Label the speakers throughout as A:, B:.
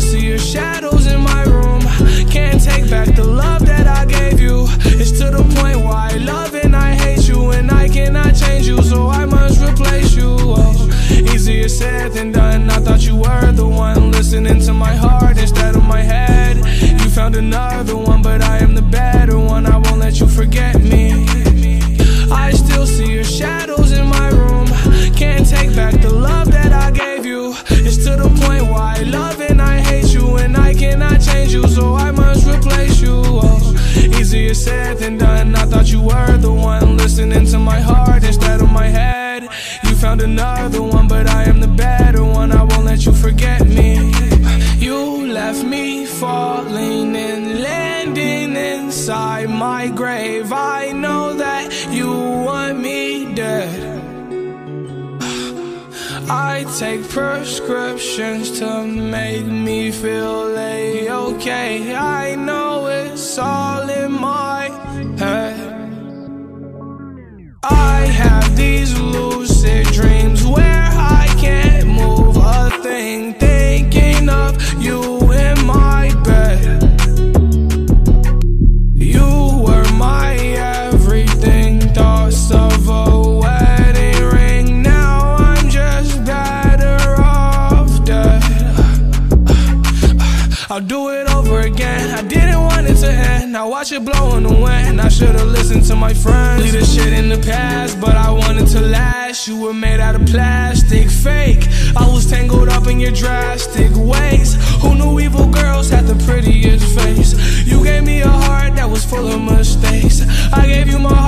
A: still see your shadows in my room. Can't take back the love that I gave you. It's to the point why I love and I hate you And I cannot change you, so I must replace you. Oh, Easier said than done, I thought you were the one Listening to my heart instead of my head. You found another one said done. I thought you were the one listening to my heart instead of my head. You found another one, but I am the better one. I won't let you forget me. You left me falling and landing inside my grave. I know that you want me dead. I take prescriptions to make me feel a-okay. I know it's all in my I'll do it over again. I didn't want it to end. Now watch it blow in the wind. I should've listened to my friends. Leave this shit in the past, but I wanted to last. You were made out of plastic, fake. I was tangled up in your drastic ways. Who knew evil girls had the prettiest face? You gave me a heart that was full of mistakes. I gave you my heart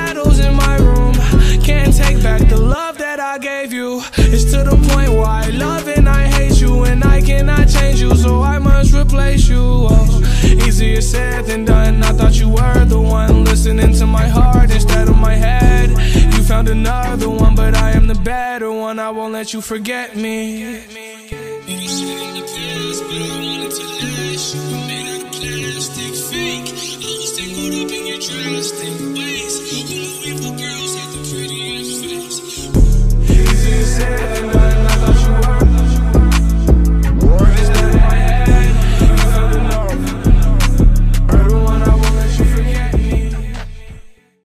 A: It's to the point why I love and I hate you, and I cannot change you, so I must replace you. Oh, easier said than done. I thought you were the one listening to my heart instead of my head. You found another one, but I am the better one. I won't let you forget me. Easier said